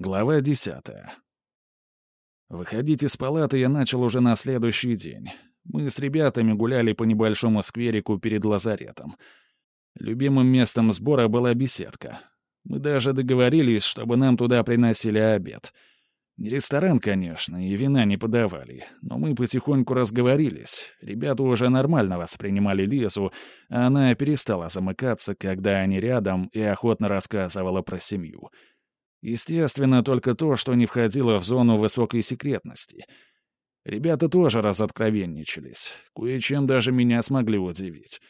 Глава десятая. Выходить из палаты я начал уже на следующий день. Мы с ребятами гуляли по небольшому скверику перед лазаретом. Любимым местом сбора была беседка. Мы даже договорились, чтобы нам туда приносили обед. Не ресторан, конечно, и вина не подавали, но мы потихоньку разговорились. Ребята уже нормально воспринимали Лесу, а она перестала замыкаться, когда они рядом, и охотно рассказывала про семью — Естественно, только то, что не входило в зону высокой секретности. Ребята тоже разоткровенничались. Кое-чем даже меня смогли удивить.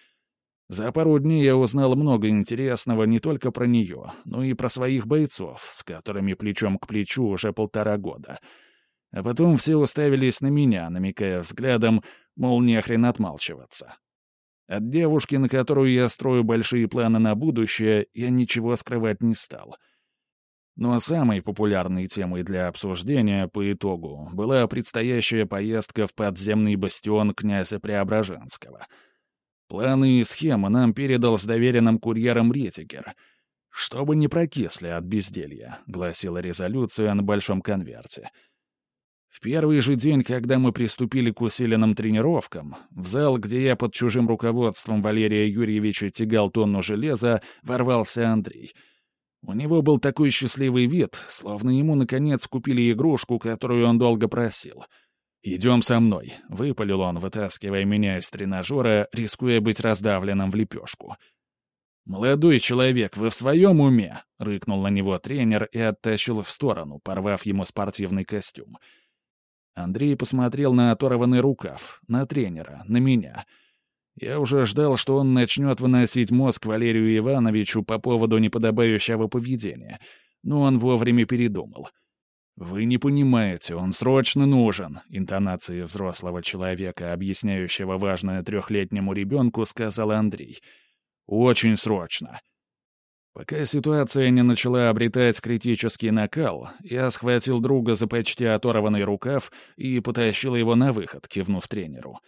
За пару дней я узнал много интересного не только про нее, но и про своих бойцов, с которыми плечом к плечу уже полтора года. А потом все уставились на меня, намекая взглядом, мол, не хрен отмалчиваться. От девушки, на которую я строю большие планы на будущее, я ничего скрывать не стал — но ну, а самой популярной темой для обсуждения по итогу была предстоящая поездка в подземный бастион князя Преображенского. Планы и схемы нам передал с доверенным курьером Ретигер. «Чтобы не прокисли от безделья», — гласила резолюция на большом конверте. В первый же день, когда мы приступили к усиленным тренировкам, в зал, где я под чужим руководством Валерия Юрьевича тягал тонну железа, ворвался Андрей — у него был такой счастливый вид, словно ему, наконец, купили игрушку, которую он долго просил. «Идем со мной», — выпалил он, вытаскивая меня из тренажера, рискуя быть раздавленным в лепешку. «Молодой человек, вы в своем уме?» — рыкнул на него тренер и оттащил в сторону, порвав ему спортивный костюм. Андрей посмотрел на оторванный рукав, на тренера, на меня — я уже ждал, что он начнет выносить мозг Валерию Ивановичу по поводу неподобающего поведения, но он вовремя передумал. «Вы не понимаете, он срочно нужен», — интонации взрослого человека, объясняющего важное трехлетнему ребенку, сказал Андрей. «Очень срочно». Пока ситуация не начала обретать критический накал, я схватил друга за почти оторванный рукав и потащил его на выход, кивнув тренеру.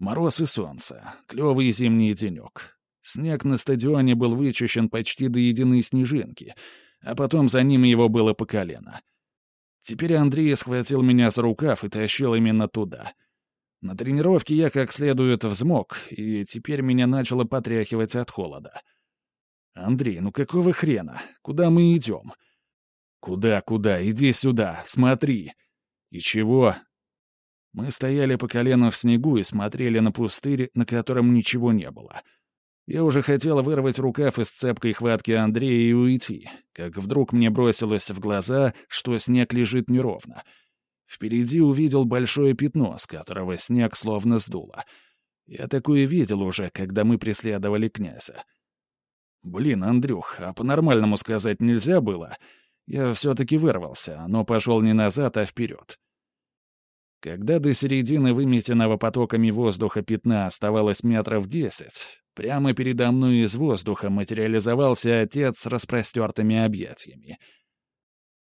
Мороз и солнце, клевый зимний денек. Снег на стадионе был вычищен почти до единой снежинки, а потом за ним его было по колено. Теперь Андрей схватил меня за рукав и тащил именно туда. На тренировке я как следует взмок, и теперь меня начало потряхивать от холода. «Андрей, ну какого хрена? Куда мы идем?» «Куда, куда? Иди сюда, смотри!» «И чего?» Мы стояли по колено в снегу и смотрели на пустырь, на котором ничего не было. Я уже хотел вырвать рукав из цепкой хватки Андрея и уйти, как вдруг мне бросилось в глаза, что снег лежит неровно. Впереди увидел большое пятно, с которого снег словно сдуло. Я такое видел уже, когда мы преследовали князя. «Блин, Андрюх, а по-нормальному сказать нельзя было?» Я все-таки вырвался, но пошел не назад, а вперед. Когда до середины выметенного потоками воздуха пятна оставалось метров десять, прямо передо мной из воздуха материализовался отец с распростертыми объятиями.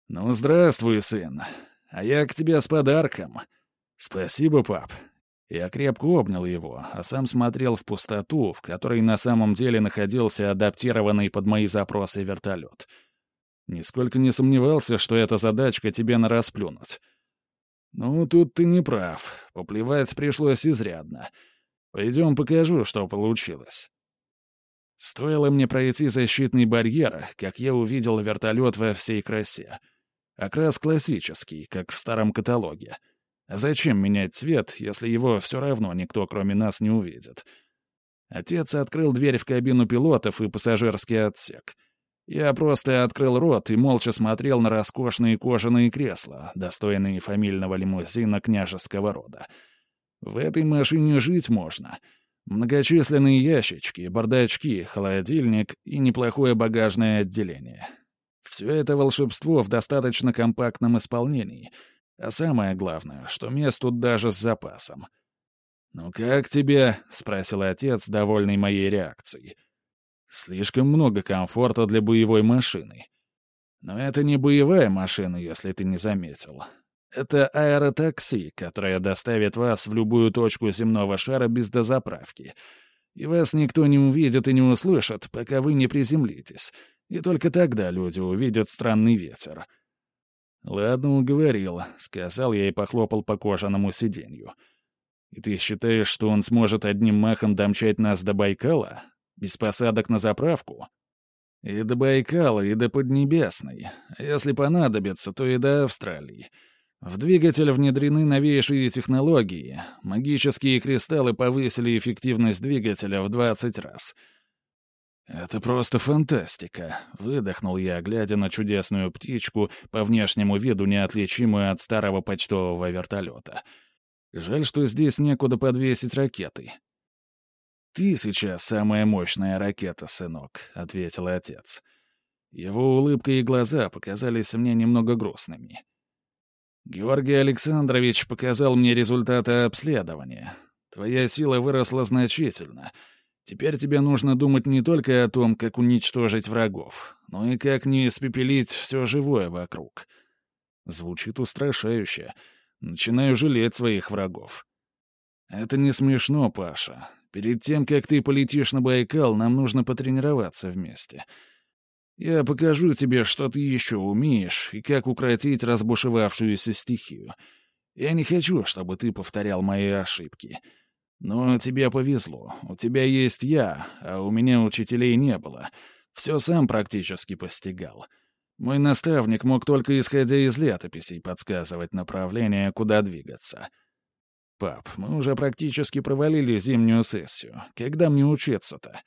«Ну, здравствуй, сын. А я к тебе с подарком. Спасибо, пап». Я крепко обнял его, а сам смотрел в пустоту, в которой на самом деле находился адаптированный под мои запросы вертолет. Нисколько не сомневался, что эта задачка тебе на расплюнуть. «Ну, тут ты не прав. Поплевать пришлось изрядно. Пойдем покажу, что получилось». Стоило мне пройти защитный барьер, как я увидел вертолет во всей красе. Окрас классический, как в старом каталоге. Зачем менять цвет, если его все равно никто, кроме нас, не увидит? Отец открыл дверь в кабину пилотов и пассажирский отсек — я просто открыл рот и молча смотрел на роскошные кожаные кресла, достойные фамильного лимузина княжеского рода. В этой машине жить можно. Многочисленные ящички, бардачки, холодильник и неплохое багажное отделение. Все это волшебство в достаточно компактном исполнении. А самое главное, что мест тут даже с запасом. «Ну как тебе?» — спросил отец, довольный моей реакцией. Слишком много комфорта для боевой машины. Но это не боевая машина, если ты не заметил. Это аэротакси, которое доставит вас в любую точку земного шара без дозаправки. И вас никто не увидит и не услышит, пока вы не приземлитесь. И только тогда люди увидят странный ветер. «Ладно, уговорил», — сказал я и похлопал по кожаному сиденью. «И ты считаешь, что он сможет одним махом домчать нас до Байкала? Без посадок на заправку?» «И до Байкала, и до Поднебесной. Если понадобится, то и до Австралии. В двигатель внедрены новейшие технологии. Магические кристаллы повысили эффективность двигателя в 20 раз». «Это просто фантастика», — выдохнул я, глядя на чудесную птичку, по внешнему виду неотличимую от старого почтового вертолета. «Жаль, что здесь некуда подвесить ракеты». «Ты сейчас самая мощная ракета, сынок», — ответил отец. Его улыбка и глаза показались мне немного грустными. «Георгий Александрович показал мне результаты обследования. Твоя сила выросла значительно». Теперь тебе нужно думать не только о том, как уничтожить врагов, но и как не испепелить все живое вокруг. Звучит устрашающе. Начинаю жалеть своих врагов. Это не смешно, Паша. Перед тем, как ты полетишь на Байкал, нам нужно потренироваться вместе. Я покажу тебе, что ты еще умеешь, и как укротить разбушевавшуюся стихию. Я не хочу, чтобы ты повторял мои ошибки. — но тебе повезло. У тебя есть я, а у меня учителей не было. Все сам практически постигал. Мой наставник мог только исходя из летописей подсказывать направление, куда двигаться. «Пап, мы уже практически провалили зимнюю сессию. Когда мне учиться-то?»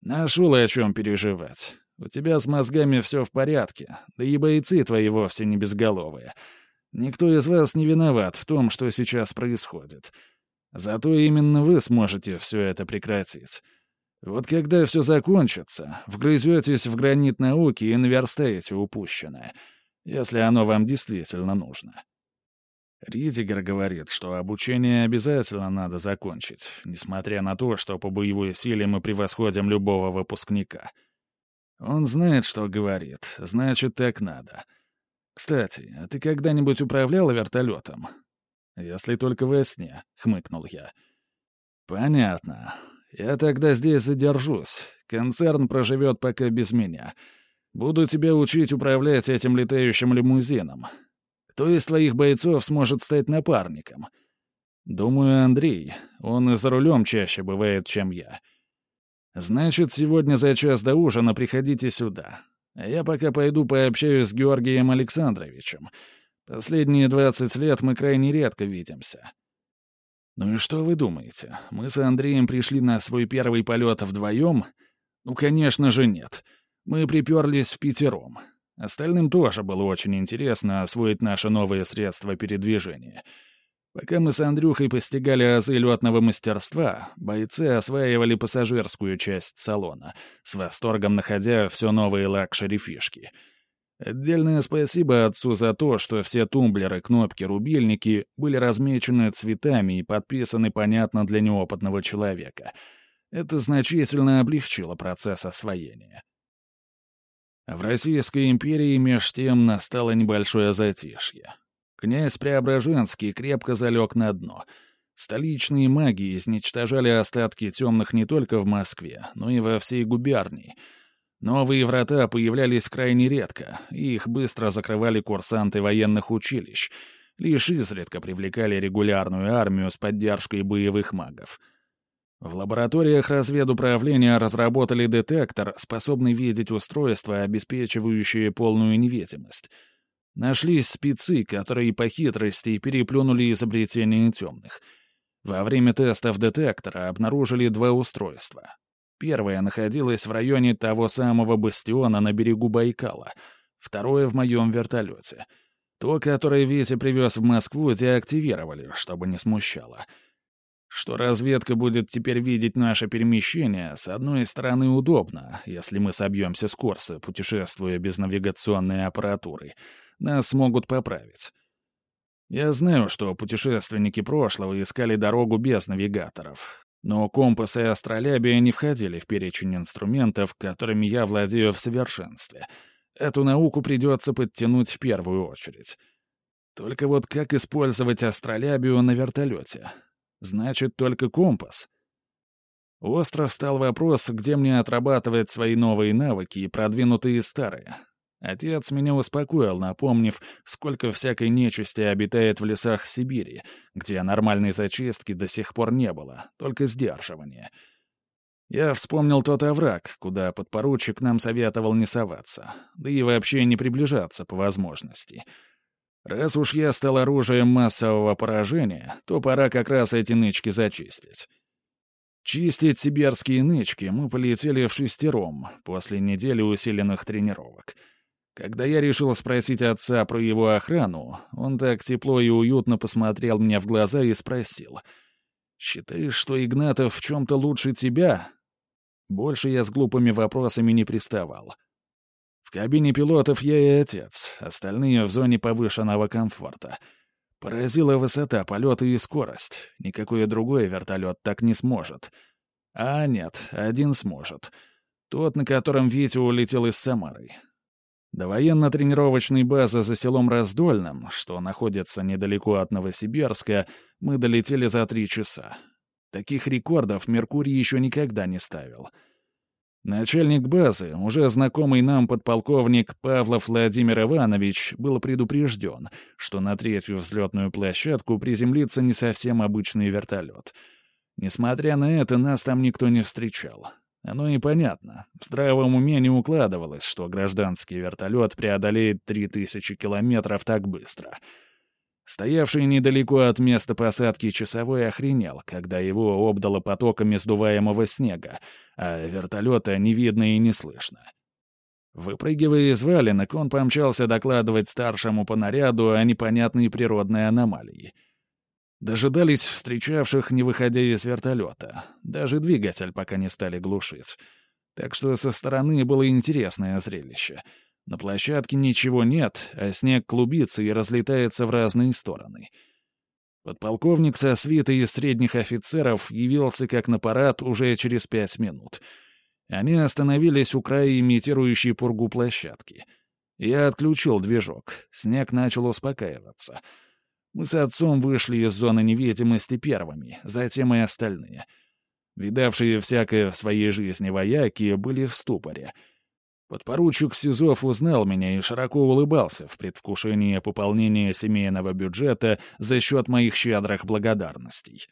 «Нашел о чем переживать. У тебя с мозгами все в порядке, да и бойцы твои вовсе не безголовые. Никто из вас не виноват в том, что сейчас происходит». Зато именно вы сможете все это прекратить. Вот когда все закончится, вгрызетесь в гранит науки и наверстаете упущенное, если оно вам действительно нужно. Ридигер говорит, что обучение обязательно надо закончить, несмотря на то, что по боевой силе мы превосходим любого выпускника. Он знает, что говорит, значит, так надо. Кстати, а ты когда-нибудь управляла вертолетом? «Если только во сне», — хмыкнул я. «Понятно. Я тогда здесь задержусь. Концерн проживет пока без меня. Буду тебя учить управлять этим летающим лимузином. Кто из твоих бойцов сможет стать напарником?» «Думаю, Андрей. Он и за рулем чаще бывает, чем я». «Значит, сегодня за час до ужина приходите сюда. А я пока пойду пообщаюсь с Георгием Александровичем». Последние двадцать лет мы крайне редко видимся. Ну и что вы думаете? Мы с Андреем пришли на свой первый полет вдвоем? Ну, конечно же, нет. Мы приперлись в пятером. Остальным тоже было очень интересно освоить наше новое средство передвижения. Пока мы с Андрюхой постигали азы летного мастерства, бойцы осваивали пассажирскую часть салона, с восторгом находя все новые лакшери-фишки — Отдельное спасибо отцу за то, что все тумблеры, кнопки, рубильники были размечены цветами и подписаны понятно для неопытного человека. Это значительно облегчило процесс освоения. В Российской империи меж тем настало небольшое затишье. Князь Преображенский крепко залег на дно. Столичные маги изничтожали остатки темных не только в Москве, но и во всей губернии — Новые врата появлялись крайне редко, и их быстро закрывали курсанты военных училищ, лишь изредка привлекали регулярную армию с поддержкой боевых магов. В лабораториях разведуправления разработали детектор, способный видеть устройства, обеспечивающие полную невидимость. Нашлись спецы, которые по хитрости переплюнули изобретение темных. Во время тестов детектора обнаружили два устройства Первое находилось в районе того самого бастиона на берегу Байкала, второе — в моем вертолете. То, которое Витя привез в Москву, деактивировали, чтобы не смущало. Что разведка будет теперь видеть наше перемещение, с одной стороны, удобно, если мы собьемся с курса, путешествуя без навигационной аппаратуры. Нас смогут поправить. Я знаю, что путешественники прошлого искали дорогу без навигаторов. Но компас и астролябия не входили в перечень инструментов, которыми я владею в совершенстве. Эту науку придется подтянуть в первую очередь. Только вот как использовать астролябию на вертолете? Значит, только компас. Остро встал вопрос, где мне отрабатывать свои новые навыки и продвинутые старые. Отец меня успокоил, напомнив, сколько всякой нечисти обитает в лесах Сибири, где нормальной зачистки до сих пор не было, только сдерживание. Я вспомнил тот овраг, куда подпоручик нам советовал не соваться, да и вообще не приближаться по возможности. Раз уж я стал оружием массового поражения, то пора как раз эти нычки зачистить. Чистить сибирские нычки мы полетели в шестером после недели усиленных тренировок. Когда я решил спросить отца про его охрану, он так тепло и уютно посмотрел мне в глаза и спросил. «Считаешь, что Игнатов в чем-то лучше тебя?» Больше я с глупыми вопросами не приставал. В кабине пилотов я и отец, остальные в зоне повышенного комфорта — Поразила высота полета и скорость. Никакой другой вертолет так не сможет. А нет, один сможет. Тот, на котором Витя улетел из Самары. До военно-тренировочной базы за селом Раздольным, что находится недалеко от Новосибирска, мы долетели за три часа. Таких рекордов Меркурий еще никогда не ставил — Начальник базы, уже знакомый нам подполковник Павлов Владимир Иванович, был предупрежден, что на третью взлетную площадку приземлится не совсем обычный вертолет. Несмотря на это, нас там никто не встречал. Оно и понятно. В здравом уме не укладывалось, что гражданский вертолет преодолеет 3000 километров так быстро — Стоявший недалеко от места посадки часовой охренел, когда его обдало потоками сдуваемого снега, а вертолета не видно и не слышно. Выпрыгивая из валенок, он помчался докладывать старшему по наряду о непонятной природной аномалии. Дожидались встречавших, не выходя из вертолета. Даже двигатель пока не стали глушить. Так что со стороны было интересное зрелище — на площадке ничего нет, а снег клубится и разлетается в разные стороны. Подполковник со свитой из средних офицеров явился как на парад уже через пять минут. Они остановились у края имитирующей пургу площадки. Я отключил движок, снег начал успокаиваться. Мы с отцом вышли из зоны невидимости первыми, затем и остальные. Видавшие всякое в своей жизни вояки были в ступоре — Подпоручик Сизов узнал меня и широко улыбался в предвкушении пополнения семейного бюджета за счет моих щедрых благодарностей.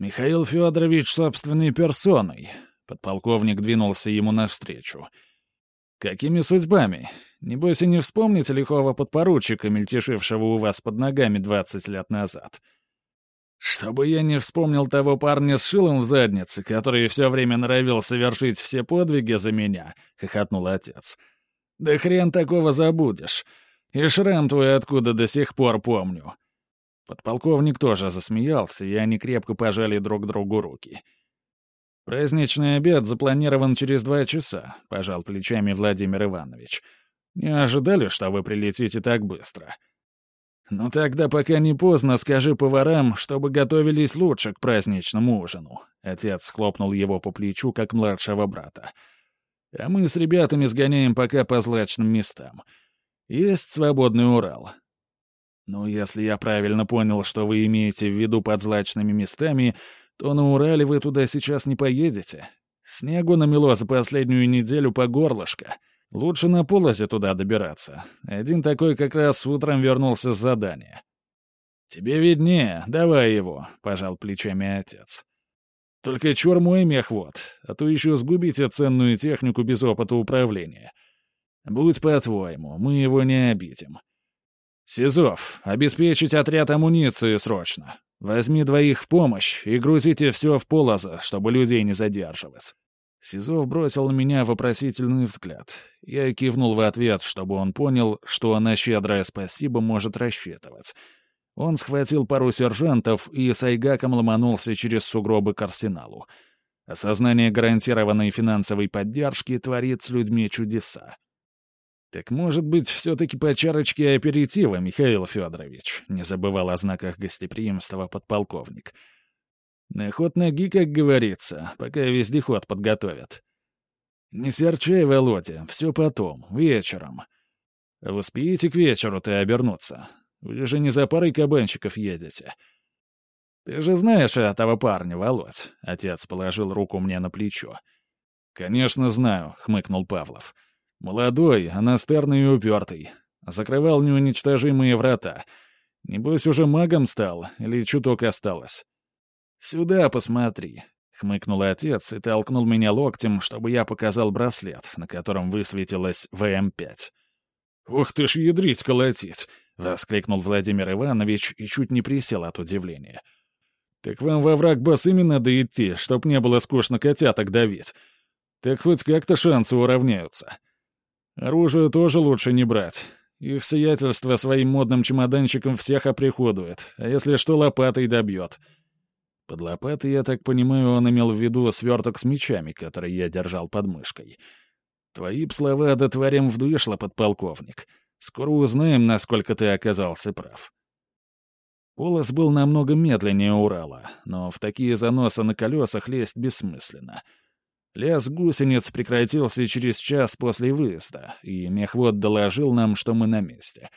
«Михаил Федорович собственной персоной», — подполковник двинулся ему навстречу. «Какими судьбами? Небось и не вспомните лихого подпоручика, мельтешившего у вас под ногами двадцать лет назад?» «Чтобы я не вспомнил того парня с шилом в заднице, который все время норовил совершить все подвиги за меня», — хохотнул отец. «Да хрен такого забудешь. И шрам твой откуда до сих пор помню». Подполковник тоже засмеялся, и они крепко пожали друг другу руки. «Праздничный обед запланирован через два часа», — пожал плечами Владимир Иванович. «Не ожидали, что вы прилетите так быстро?» «Ну тогда, пока не поздно, скажи поварам, чтобы готовились лучше к праздничному ужину». Отец хлопнул его по плечу, как младшего брата. «А мы с ребятами сгоняем пока по злачным местам. Есть свободный Урал». «Ну, если я правильно понял, что вы имеете в виду под злачными местами, то на Урале вы туда сейчас не поедете. Снегу намело за последнюю неделю по горлышко». Лучше на полосе туда добираться. Один такой как раз утром вернулся с задания. «Тебе виднее, давай его», — пожал плечами отец. «Только чур мой мехвод, а то еще сгубите ценную технику без опыта управления. Будь по-твоему, мы его не обидим. Сизов, обеспечить отряд амуниции срочно. Возьми двоих в помощь и грузите все в полоза, чтобы людей не задерживать». Сизов бросил на меня вопросительный взгляд. Я кивнул в ответ, чтобы он понял, что на щедрое спасибо может рассчитывать. Он схватил пару сержантов и с айгаком ломанулся через сугробы к арсеналу. Осознание гарантированной финансовой поддержки творит с людьми чудеса. «Так, может быть, все-таки по чарочке аперитива, Михаил Федорович?» — не забывал о знаках гостеприимства подполковник — на ход ноги, как говорится, пока вездеход подготовят. Не серчай, Володя, все потом, вечером. Вы успеете к вечеру-то обернуться? Вы же не за парой кабанчиков едете. «Ты же знаешь этого парня, Володь?» — отец положил руку мне на плечо. «Конечно знаю», — хмыкнул Павлов. «Молодой, а и упертый. Закрывал неуничтожимые врата. Небось, уже магом стал или чуток осталось?» «Сюда посмотри», — хмыкнул отец и толкнул меня локтем, чтобы я показал браслет, на котором высветилось ВМ-5. «Ух ты ж ядрить колотить!» — воскликнул Владимир Иванович и чуть не присел от удивления. «Так вам во враг босыми надо идти, чтоб не было скучно котяток давить. Так хоть как-то шансы уравняются. Оружие тоже лучше не брать. Их сиятельство своим модным чемоданчиком всех оприходует, а если что, лопатой добьет». Под лопатой, я так понимаю, он имел в виду сверток с мечами, который я держал под мышкой. Твои б слова да тварям вдышло, подполковник. Скоро узнаем, насколько ты оказался прав. Полос был намного медленнее Урала, но в такие заносы на колесах лезть бессмысленно. Лес гусениц прекратился через час после выезда, и мехвод доложил нам, что мы на месте.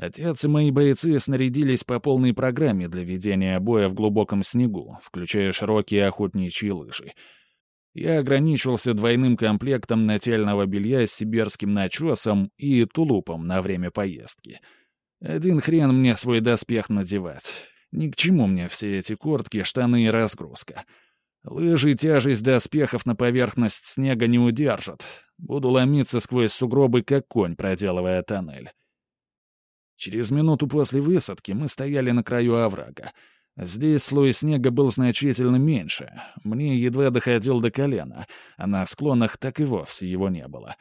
Отец и мои бойцы снарядились по полной программе для ведения боя в глубоком снегу, включая широкие охотничьи лыжи — я ограничился двойным комплектом нательного белья с сибирским начесом и тулупом на время поездки. Один хрен мне свой доспех надевать. Ни к чему мне все эти куртки, штаны и разгрузка. Лыжи тяжесть доспехов на поверхность снега не удержат. Буду ломиться сквозь сугробы, как конь, проделывая тоннель. Через минуту после высадки мы стояли на краю оврага. Здесь слой снега был значительно меньше. Мне едва доходил до колена, а на склонах так и вовсе его не было.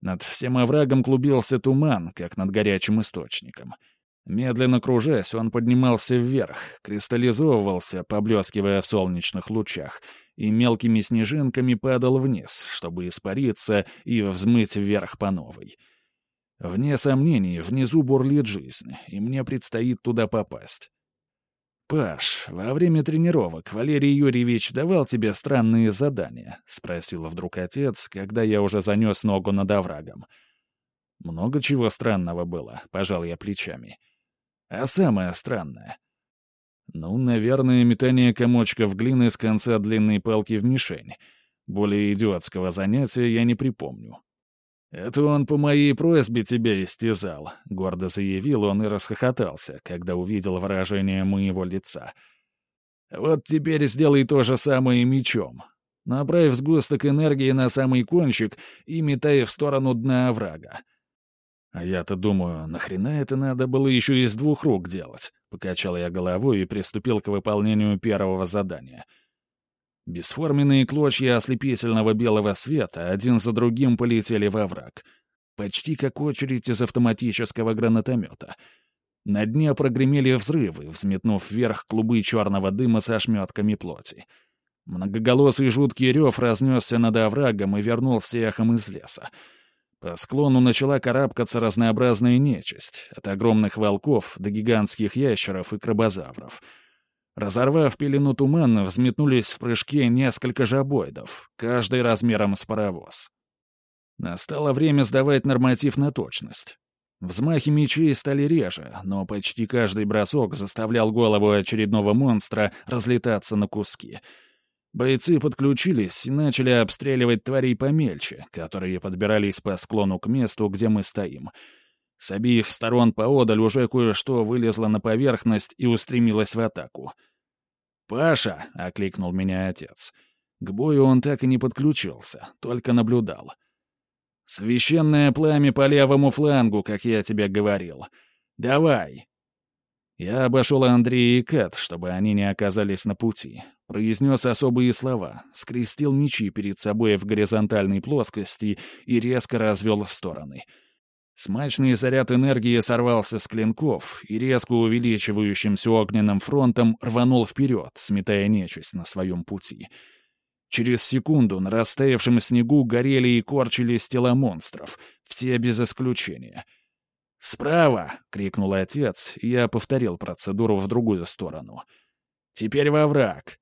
Над всем оврагом клубился туман, как над горячим источником. Медленно кружась, он поднимался вверх, кристаллизовывался, поблескивая в солнечных лучах, и мелкими снежинками падал вниз, чтобы испариться и взмыть вверх по новой. Вне сомнений, внизу бурлит жизнь, и мне предстоит туда попасть. «Паш, во время тренировок Валерий Юрьевич давал тебе странные задания?» — спросил вдруг отец, когда я уже занес ногу над оврагом. «Много чего странного было», — пожал я плечами. «А самое странное?» «Ну, наверное, метание комочков глины с конца длинной палки в мишень. Более идиотского занятия я не припомню». «Это он по моей просьбе тебя истязал», — гордо заявил он и расхохотался, когда увидел выражение моего лица. «Вот теперь сделай то же самое мечом. Направь сгусток энергии на самый кончик и метай в сторону дна оврага». «А я-то думаю, нахрена это надо было еще из двух рук делать?» — покачал я головой и приступил к выполнению первого задания — Бесформенные клочья ослепительного белого света один за другим полетели во враг. Почти как очередь из автоматического гранатомета. На дне прогремели взрывы, взметнув вверх клубы черного дыма со ошметками плоти. Многоголосый жуткий рев разнесся над оврагом и вернулся эхом из леса. По склону начала карабкаться разнообразная нечисть, от огромных волков до гигантских ящеров и крабозавров — Разорвав пелену тумана, взметнулись в прыжке несколько жабоидов, каждый размером с паровоз. Настало время сдавать норматив на точность. Взмахи мечей стали реже, но почти каждый бросок заставлял голову очередного монстра разлетаться на куски. Бойцы подключились и начали обстреливать тварей помельче, которые подбирались по склону к месту, где мы стоим. С обеих сторон поодаль уже кое-что вылезло на поверхность и устремилось в атаку — «Паша!» — окликнул меня отец. К бою он так и не подключился, только наблюдал. «Священное пламя по левому флангу, как я тебе говорил. Давай!» Я обошел Андрея и Кэт, чтобы они не оказались на пути. Произнес особые слова, скрестил мечи перед собой в горизонтальной плоскости и резко развел в стороны — Смачный заряд энергии сорвался с клинков и резко увеличивающимся огненным фронтом рванул вперед, сметая нечисть на своем пути. Через секунду на растаявшем снегу горели и корчились тела монстров, все без исключения. «Справа!» — крикнул отец, и я повторил процедуру в другую сторону. «Теперь во враг!»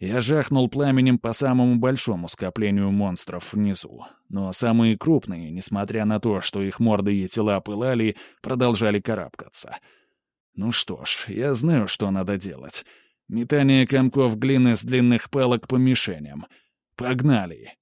Я жахнул пламенем по самому большому скоплению монстров внизу, но самые крупные, несмотря на то, что их морды и тела пылали, продолжали карабкаться. Ну что ж, я знаю, что надо делать. Метание комков глины с длинных палок по мишеням. Погнали!